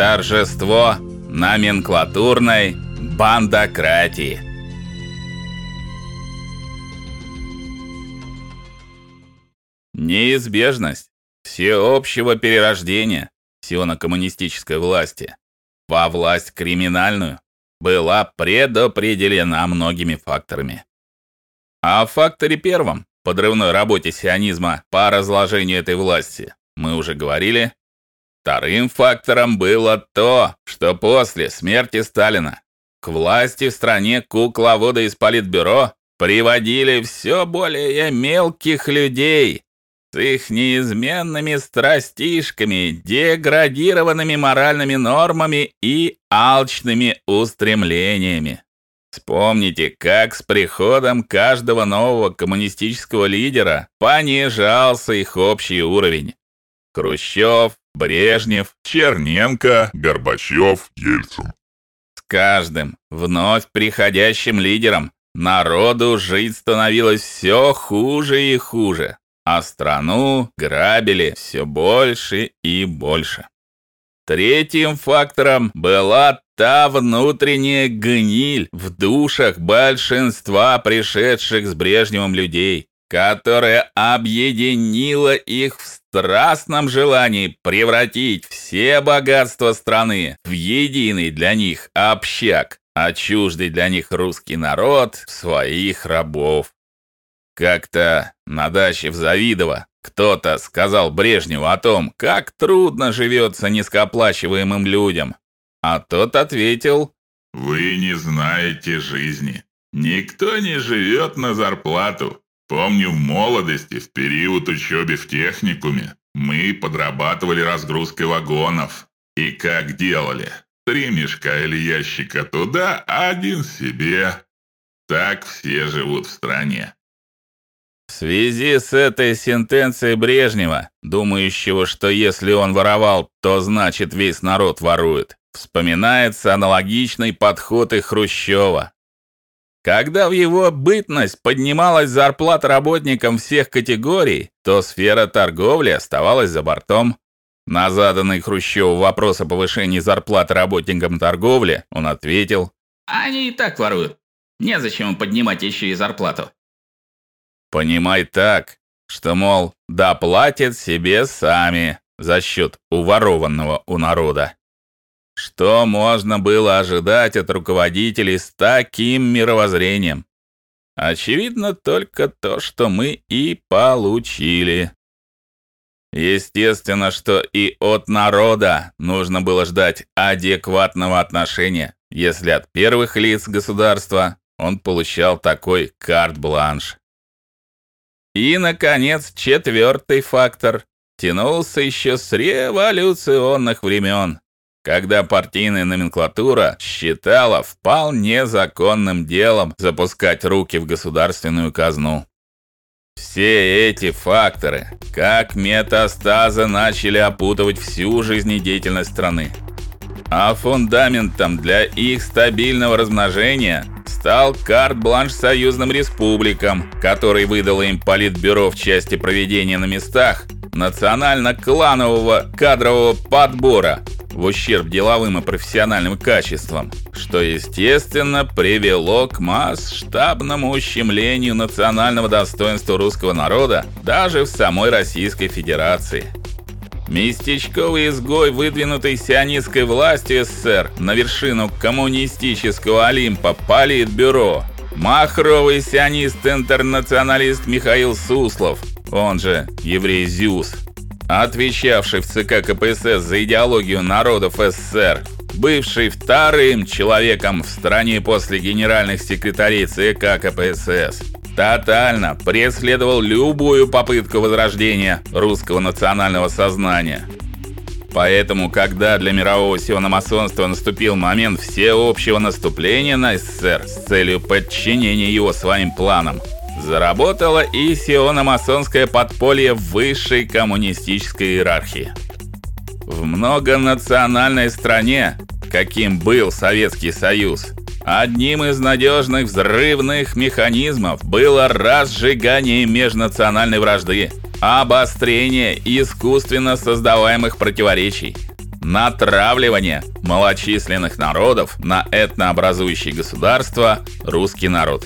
торжество номенклатурной бандократии. Неизбежность всеобщего перерождения сионо-коммунистической власти во власть криминальную была предопределена многими факторами. А о факторе первом, подрывной работе сионизма по разложению этой власти, мы уже говорили. Вторым фактором было то, что после смерти Сталина к власти в стране кукловоды из политбюро приводили все более мелких людей, с их неизменными страстишками, деградированными моральными нормами и алчными устремлениями. Вспомните, как с приходом каждого нового коммунистического лидера понижался их общий уровень. Хрущев, Брежнев, Черненко, Горбачев, Ельцин. С каждым вновь приходящим лидером народу жить становилось все хуже и хуже а страну грабили все больше и больше. Третьим фактором была та внутренняя гниль в душах большинства пришедших с Брежневым людей, которая объединила их в страстном желании превратить все богатства страны в единый для них общак, а чуждый для них русский народ в своих рабов. Как-то на даче в Завидово кто-то сказал Брежневу о том, как трудно живется низкооплачиваемым людям. А тот ответил: "Вы не знаете жизни. Никто не живет на зарплату. Помню в молодости, в период учебы в техникуме, мы подрабатывали разгрузкой вагонов. И как делали? Три мешка или ящика туда, один себе. Так все живут в стране. В связи с этой сентенцией Брежнева, думающего, что если он воровал, то значит весь народ ворует, вспоминается аналогичный подход и Хрущева. Когда в его бытность поднималась зарплата работникам всех категорий, то сфера торговли оставалась за бортом. На заданный Хрущеву вопрос о повышении зарплаты работникам торговли он ответил: "Они и так воруют. Незачем поднимать еще и зарплату". Понимай так, что мол, доплатят себе сами за счет уворованного у народа. Что можно было ожидать от руководителей с таким мировоззрением? Очевидно только то, что мы и получили. Естественно, что и от народа нужно было ждать адекватного отношения, если от первых лиц государства он получал такой карт-бланш. И наконец, четвертый фактор тянулся еще с революционных времен, когда партийная номенклатура считала вполне законным делом запускать руки в государственную казну. Все эти факторы, как метастазы, начали опутывать всю жизнедеятельность страны. А фундаментом для их стабильного размножения стал карт-бланш союзным республикам, который выдало им политбюро в части проведения на местах национально-кланового кадрового подбора в ущерб деловым и профессиональным качествам, что естественно привело к масштабному ущемлению национального достоинства русского народа даже в самой Российской Федерации. Местечковый изгой, выдвинутый сионистской властью СССР на вершину коммунистического Олимпа Политбюро, махровый сионист-интернационалист Михаил Суслов, он же еврей Зюс, отвечавший в ЦК КПСС за идеологию народов СССР, бывший вторым человеком в стране после генеральных секретарей ЦК КПСС тотально преследовал любую попытку возрождения русского национального сознания. Поэтому, когда для мирового сиономасонства наступил момент всеобщего наступления на СССР с целью подчинения его своим планам, заработало и сиономасонское подполье высшей коммунистической иерархии. В многонациональной стране, каким был Советский Союз, Одним из надежных взрывных механизмов было разжигание межнациональной вражды, обострение искусственно создаваемых противоречий. натравливание малочисленных народов на этнообразующие государства русский народ.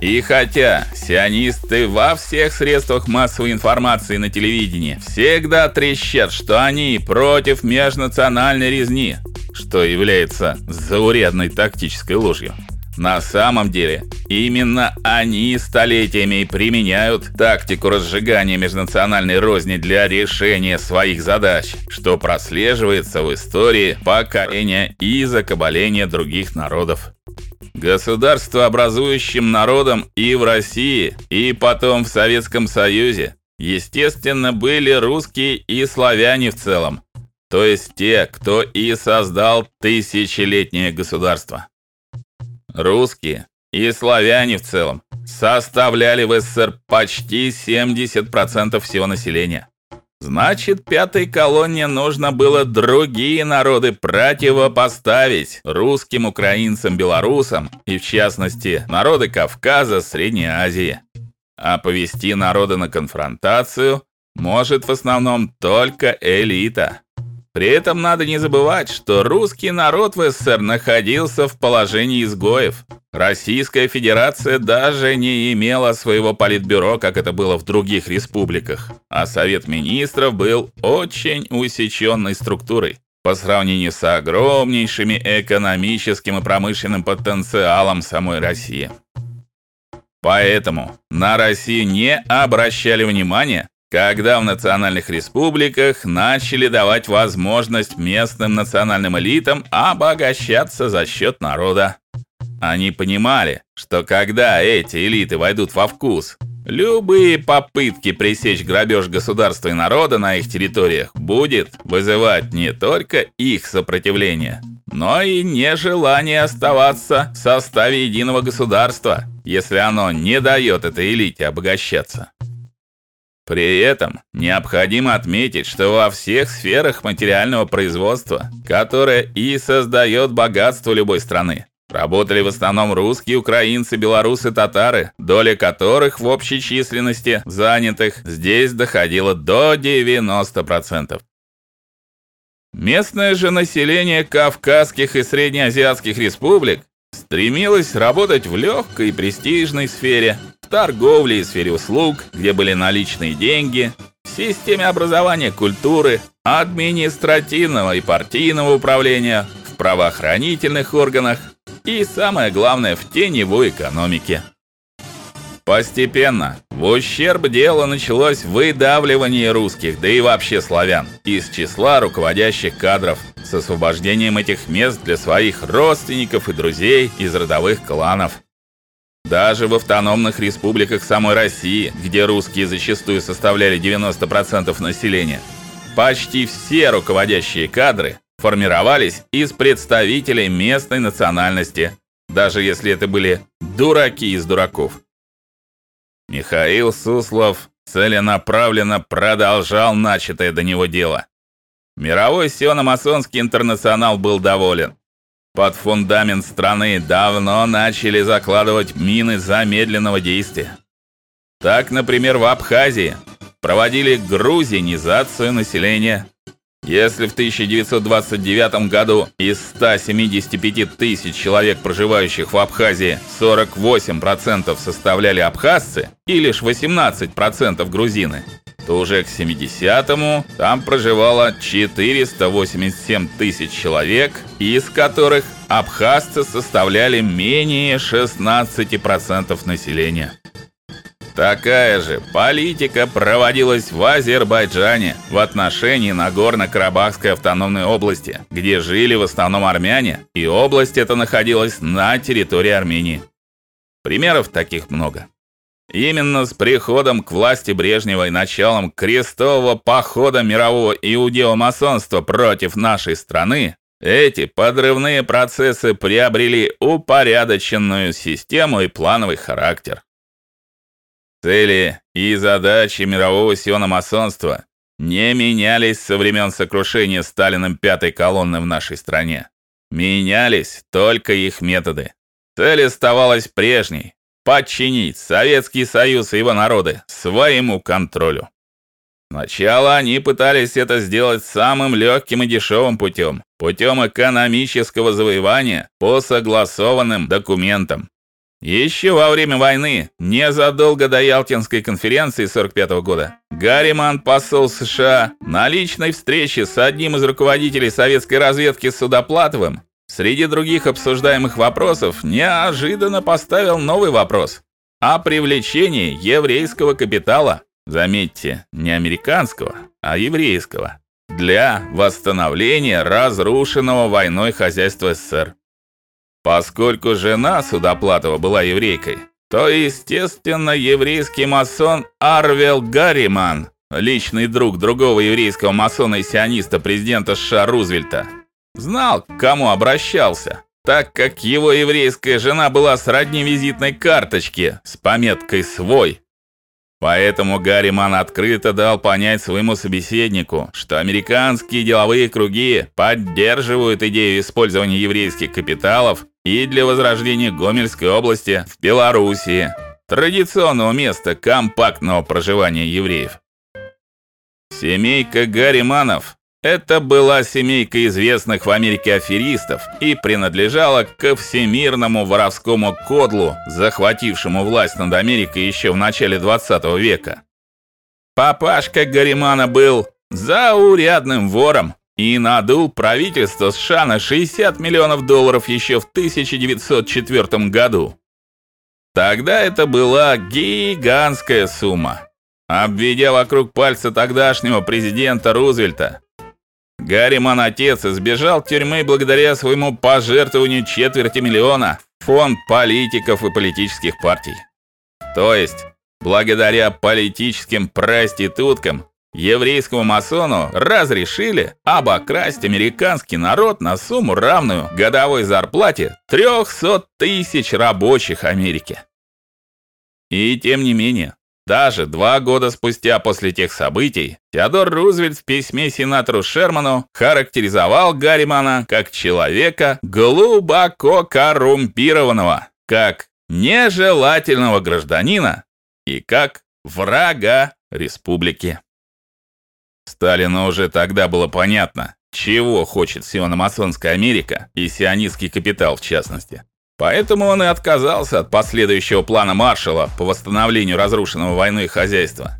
И хотя сионисты во всех средствах массовой информации на телевидении всегда трещат, что они против межнациональной резни, что является заурядной тактической ложью, на самом деле, именно они столетиями применяют тактику разжигания межнациональной розни для решения своих задач, что прослеживается в истории покорения и закабаления других народов. Государство образующим народом и в России, и потом в Советском Союзе, естественно, были русские и славяне в целом, то есть те, кто и создал тысячелетнее государство. Русские и славяне в целом составляли в СССР почти 70% всего населения. Значит, пятой колонне нужно было другие народы противопоставить русским, украинцам, белорусам и в частности, народы Кавказа, Средней Азии. А повести народы на конфронтацию может в основном только элита. При этом надо не забывать, что русский народ в СССР находился в положении изгоев. Российская Федерация даже не имела своего политбюро, как это было в других республиках, а Совет министров был очень усеченной структурой по сравнению с огромнейшими экономическим и промышленным потенциалом самой России. Поэтому на Россию не обращали внимания, когда в национальных республиках начали давать возможность местным национальным элитам обогащаться за счет народа. Они понимали, что когда эти элиты войдут во вкус, любые попытки пресечь грабеж государства и народа на их территориях будет вызывать не только их сопротивление, но и нежелание оставаться в составе единого государства, если оно не дает этой элите обогащаться. При этом необходимо отметить, что во всех сферах материального производства, которое и создает богатство любой страны, работали в основном русские, украинцы, белорусы, татары, доля которых в общей численности занятых здесь доходила до 90%. Местное же население кавказских и среднеазиатских республик стремилось работать в легкой и престижной сфере, торговле и сфере услуг, где были наличные деньги, в системе образования, культуры, административного и партийного управления, в правоохранительных органах и самое главное в теневой экономике. Постепенно в ущерб дела началось выдавливание русских, да и вообще славян, из числа руководящих кадров с освобождением этих мест для своих родственников и друзей из родовых кланов. Даже в автономных республиках самой России, где русские зачастую составляли 90% населения, почти все руководящие кадры формировались из представителей местной национальности, даже если это были дураки из дураков. Михаил Суслов целенаправленно продолжал начатое до него дело. Мировой сиономасонский интернационал был доволен. Под фундамент страны давно начали закладывать мины замедленного действия. Так, например, в Абхазии проводили грузинизацию населения. Если в 1929 году из 175 тысяч человек, проживающих в Абхазии, 48% составляли абхазцы и лишь 18% грузины, то уже к 70-му там проживало 487 тысяч человек, из которых абхазцы составляли менее 16% населения. Такая же политика проводилась в Азербайджане в отношении Нагорно-Карабахской автономной области, где жили в основном армяне, и область эта находилась на территории Армении. Примеров таких много. Именно с приходом к власти Брежнева и началом крестового похода мирового иудео-масонства против нашей страны эти подрывные процессы приобрели упорядоченную систему и плановый характер. Цели и задачи мирового сиономасонства не менялись со времен сокрушения Сталиным пятой колонны в нашей стране. Менялись только их методы. Цель оставалась прежней подчинить Советский Союз и его народы своему контролю. Сначала они пытались это сделать самым легким и дешевым путем, путем экономического завоевания по согласованным документам. Еще во время войны, незадолго до Ялтинской конференции 45 -го года, Гарриман посол США на личной встрече с одним из руководителей советской разведки Судоплатовым среди других обсуждаемых вопросов неожиданно поставил новый вопрос о привлечении еврейского капитала, заметьте, не американского, а еврейского, для восстановления разрушенного войной хозяйства СССР. Поскольку жена Судоплатова была еврейкой, то, естественно, еврейский масон Арвел Гарриман, личный друг другого еврейского масона и сиониста президента США Рузвельта, знал, к кому обращался, так как его еврейская жена была сродни визитной карточке с пометкой «свой». Поэтому Гарриман открыто дал понять своему собеседнику, что американские деловые круги поддерживают идею использования еврейских капиталов и для возрождения Гомельской области в Белоруссии, традиционного места компактного проживания евреев. Семейка Гарриманов это была семейка известных в Америке аферистов и принадлежала ко всемирному воровскому кодлу, захватившему власть над Америкой еще в начале 20 века. Папашка Гаримана был заурядным вором и надул правительство США на 60 миллионов долларов еще в 1904 году. Тогда это была гигантская сумма. Обведя вокруг пальца тогдашнего президента Рузвельта, Гарриман отец избежал тюрьмы благодаря своему пожертвованию четверти миллиона в фонд политиков и политических партий. То есть, благодаря политическим проституткам еврейскому масону разрешили обокрасть американский народ на сумму равную годовой зарплате 300 тысяч рабочих Америки. И тем не менее, даже два года спустя после тех событий Теодор Рузвельт в письме сенатору Шерману характеризовал Гарримана как человека глубоко коррумпированного, как нежелательного гражданина и как врага республики. Сталину уже тогда было понятно, чего хочет сиономасонская Америка и сионистский капитал в частности. Поэтому он и отказался от последующего плана Маршалла по восстановлению разрушенного войной хозяйства.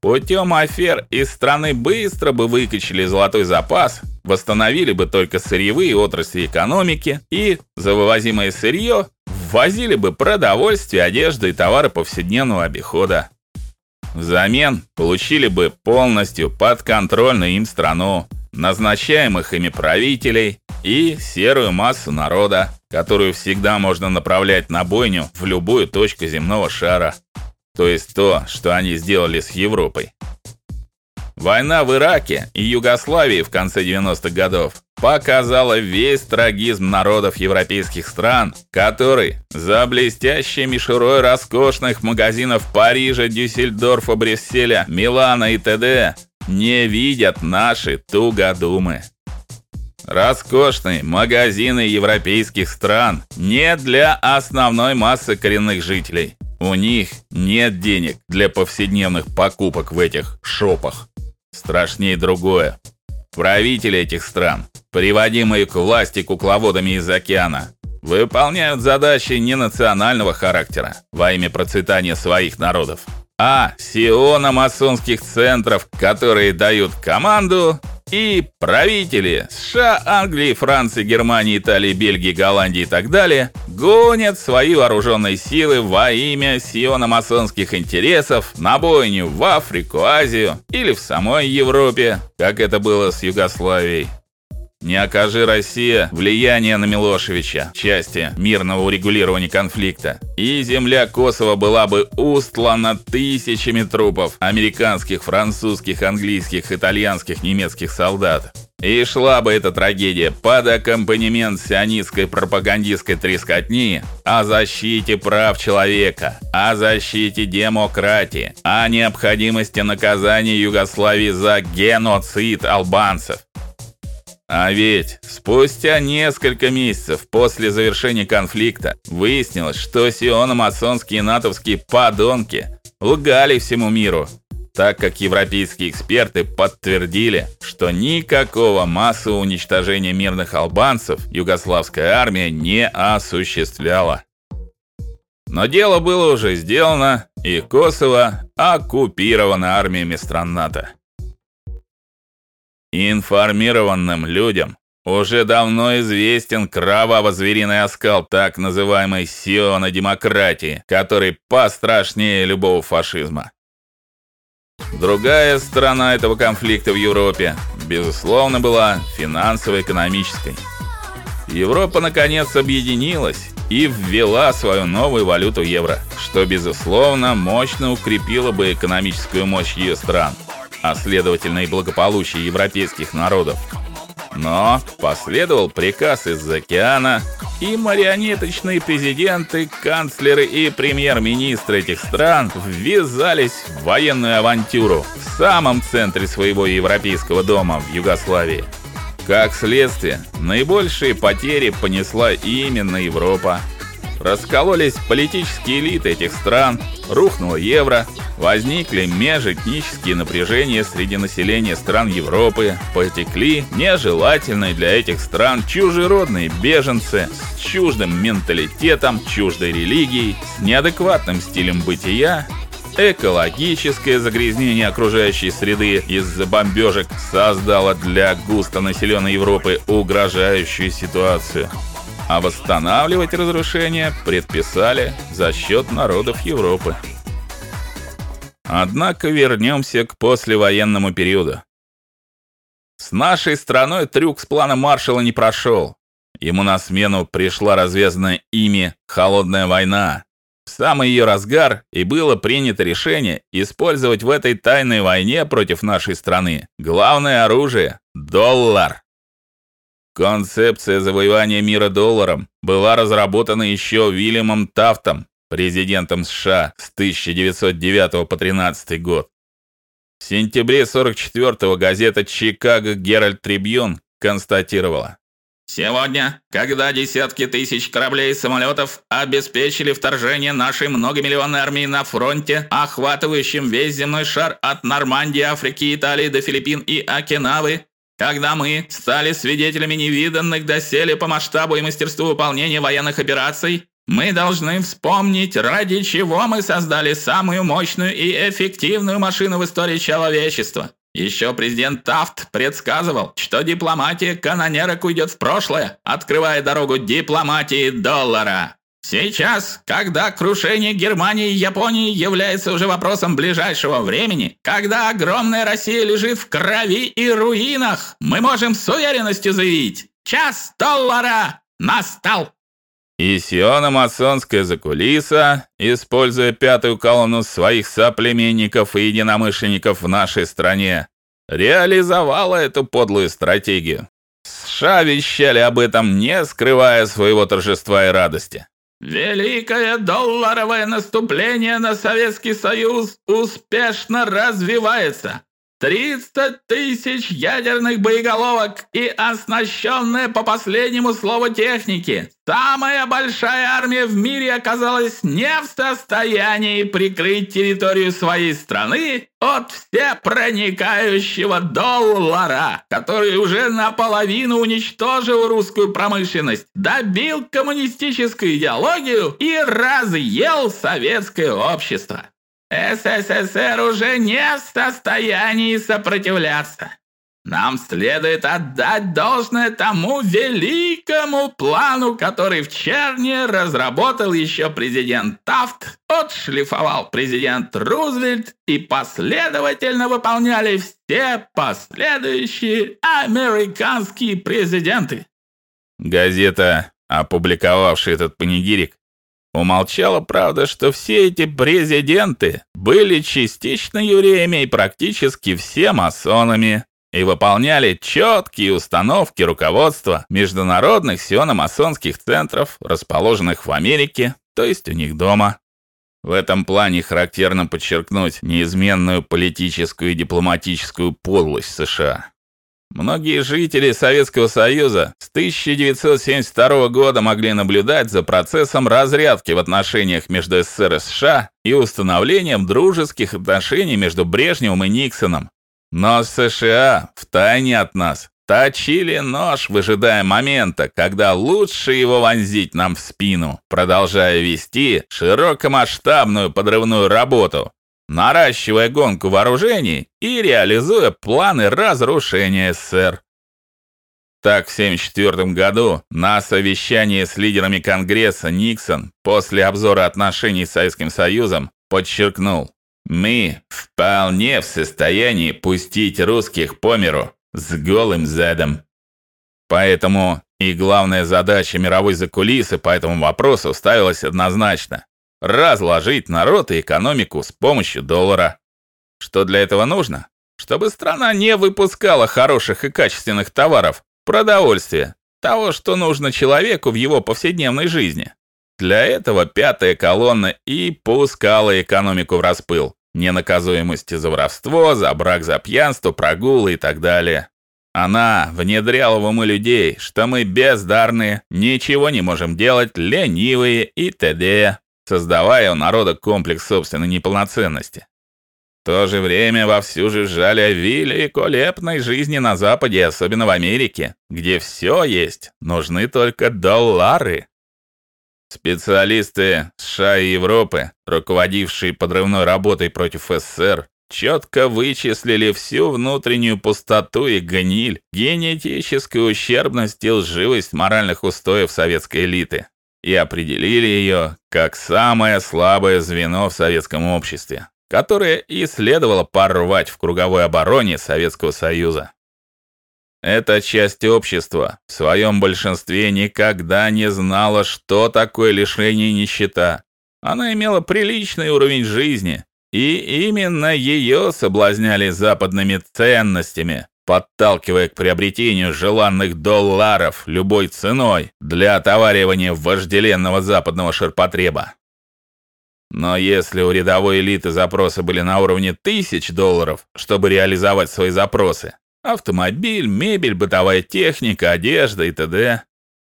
Путем афер из страны быстро бы выкачали золотой запас, восстановили бы только сырьевые отрасли экономики и за вывозимое сырье ввозили бы продовольствие, одежду и товары повседневного обихода. Взамен получили бы полностью подконтрольную им страну, назначаемых ими правителей и серую массу народа, которую всегда можно направлять на бойню в любую точку земного шара. То есть то, что они сделали с Европой. Война в Ираке и Югославии в конце 90-х годов показала весь трагизм народов европейских стран, которые за блестящей мишурой роскошных магазинов Парижа, Дюссельдорфа, Брюсселя, Милана и т.д. не видят наши тугодумы. Роскошные магазины европейских стран не для основной массы коренных жителей. У них нет денег для повседневных покупок в этих шопах. Страшнее другое. Правители этих стран, приводимые к власти кукловодами из океана, выполняют задачи не национального характера во имя процветания своих народов, а сиономасонских центров, которые дают команду и правители США, Англии, Франции, Германии, Италии, Бельгии, Голландии и так далее гонят свои вооруженные силы во имя сиономасонских интересов на бойню в Африку, Азию или в самой Европе, как это было с Югославией. Не окажи Россия влияние на Милошевича в части мирного урегулирования конфликта, и земля Косово была бы устлана тысячами трупов американских, французских, английских, итальянских, немецких солдат. И шла бы эта трагедия под аккомпанемент сионистской пропагандистской трескотни о защите прав человека, о защите демократии, о необходимости наказания Югославии за геноцид албанцев. А ведь спустя несколько месяцев после завершения конфликта выяснилось, что сиономасонские и натовские подонки лгали всему миру, так как европейские эксперты подтвердили, что никакого массового уничтожения мирных албанцев югославская армия не осуществляла. Но дело было уже сделано, и Косово оккупировано армиями стран НАТО. Информированным людям уже давно известен кроваво-звериный оскал так называемой сиона-демократии, который пострашнее любого фашизма. Другая сторона этого конфликта в Европе, безусловно, была финансово-экономической. Европа наконец объединилась и ввела свою новую валюту евро, что безусловно мощно укрепило бы экономическую мощь ее стран, а следовательно и благополучие европейских народов. Но последовал приказ из океана, и марионеточные президенты, канцлеры и премьер-министры этих стран ввязались в военную авантюру в самом центре своего европейского дома в Югославии. Как следствие, наибольшие потери понесла именно Европа. Раскололись политические элиты этих стран, рухнуло евро, возникли межэтнические напряжения среди населения стран Европы, потекли нежелательные для этих стран чужеродные беженцы с чуждым менталитетом, чуждой религией, с неадекватным стилем бытия экологическое загрязнение окружающей среды из-за бомбежек создало для густонаселенной Европы угрожающую ситуацию. А восстанавливать разрушения предписали за счет народов Европы. Однако вернемся к послевоенному периоду. С нашей страной трюк с планом Маршалла не прошел. Ему на смену пришла развязанная ими холодная война, в самый ее разгар и было принято решение использовать в этой тайной войне против нашей страны главное оружие доллар. Концепция завоевания мира долларом была разработана еще Уильямом Тафтом, президентом США с 1909 по 13 год. В сентябре 44-го газета Chicago Herald Tribune констатировала: Сегодня, когда десятки тысяч кораблей и самолетов обеспечили вторжение нашей многомиллионной армии на фронте, охватывающем весь земной шар от Нормандии, Африки, Италии до Филиппин и Окинавы, когда мы стали свидетелями невиданных доселе по масштабу и мастерству выполнения военных операций, мы должны вспомнить, ради чего мы создали самую мощную и эффективную машину в истории человечества. Еще президент Тафт предсказывал, что дипломатия канонерок уйдет в прошлое, открывая дорогу дипломатии доллара. Сейчас, когда крушение Германии и Японии является уже вопросом ближайшего времени, когда огромная Россия лежит в крови и руинах, мы можем с уверенностью заявить: час доллара настал. И сиона-масонская закулиса, используя пятую колонну своих соплеменников и единомышленников в нашей стране, реализовала эту подлую стратегию. США вещали об этом, не скрывая своего торжества и радости. Великое долларовое наступление на Советский Союз успешно развивается. 300 тысяч ядерных боеголовок и оснащенная по последнему слову техники. Самая большая армия в мире оказалась не в состоянии прикрыть территорию своей страны от всепроникающего доллара, который уже наполовину уничтожил русскую промышленность, добил коммунистическую идеологию и разъел советское общество. СССР уже не в состоянии сопротивляться. Нам следует отдать должное тому великому плану, который в Черне разработал еще президент Тафт, отшлифовал президент Рузвельт и последовательно выполняли все последующие американские президенты. Газета, опубликовавшая этот панигирик, Умолчала, правда, что все эти президенты были частично евреями и практически все масонами и выполняли четкие установки руководства международных сиономасонских центров, расположенных в Америке, то есть у них дома. В этом плане характерно подчеркнуть неизменную политическую и дипломатическую подлость США. Многие жители Советского Союза с 1972 года могли наблюдать за процессом разрядки в отношениях между СССР и США и установлением дружеских отношений между Брежневым и Никсоном. Но США втайне от нас точили нож, выжидая момента, когда лучше его вонзить нам в спину, продолжая вести широкомасштабную подрывную работу, наращивая гонку вооружений и реализуя планы разрушения СССР. Так в 1974 году на совещании с лидерами Конгресса Никсон после обзора отношений с Советским Союзом подчеркнул: "Мы вполне в состоянии пустить русских по миру с голым задом". Поэтому и главная задача мировой закулисы по этому вопросу ставилась однозначно разложить народ и экономику с помощью доллара. Что для этого нужно? Чтобы страна не выпускала хороших и качественных товаров, продовольствия, того, что нужно человеку в его повседневной жизни. Для этого пятая колонна и пускала экономику в распыл. Ненаказуемости за воровство, за брак, за пьянство, прогулы и так далее. Она внедряла в умы людей, что мы бездарные, ничего не можем делать, ленивые и т.д создавая у народа комплекс собственной неполноценности. В то же время вовсю жужжали о великолепной жизни на Западе, особенно в Америке, где все есть, нужны только доллары. Специалисты США и Европы, руководившие подрывной работой против СССР, четко вычислили всю внутреннюю пустоту и гниль, генетическую ущербность и лживость моральных устоев советской элиты и определили ее как самое слабое звено в советском обществе, которое и следовало порвать в круговой обороне Советского Союза. Эта часть общества в своем большинстве никогда не знала, что такое лишение и нищета. Она имела приличный уровень жизни, и именно ее соблазняли западными ценностями, подталкивая к приобретению желанных долларов любой ценой для отоваривания вожделенного западного ширпотреба. Но если у рядовой элиты запросы были на уровне тысяч долларов, чтобы реализовать свои запросы, автомобиль, мебель, бытовая техника, одежда и т.д.,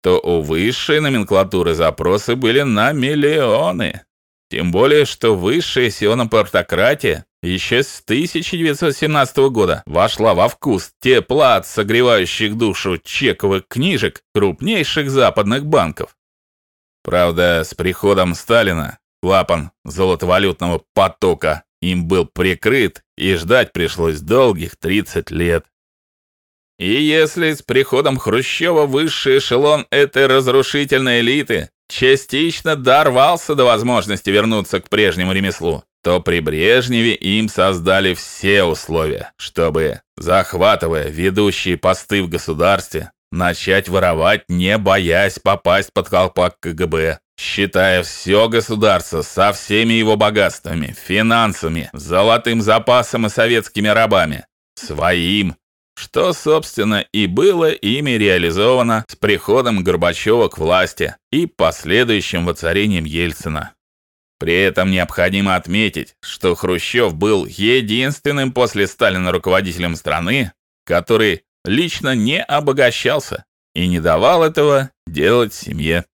то у высшей номенклатуры запросы были на миллионы. Тем более, что высшая сионопортократия еще с 1917 года вошла во вкус тепла от согревающих душу чековых книжек крупнейших западных банков. Правда, с приходом Сталина клапан золотовалютного потока им был прикрыт, и ждать пришлось долгих 30 лет. И если с приходом Хрущева высший эшелон этой разрушительной элиты частично дорвался до возможности вернуться к прежнему ремеслу, то при Брежневе им создали все условия, чтобы, захватывая ведущие посты в государстве, начать воровать, не боясь попасть под колпак КГБ, считая все государство со всеми его богатствами, финансами, золотым запасом и советскими рабами своим, что, собственно, и было ими реализовано с приходом Горбачева к власти и последующим воцарением Ельцина. При этом необходимо отметить, что Хрущев был единственным после Сталина руководителем страны, который лично не обогащался и не давал этого делать семье.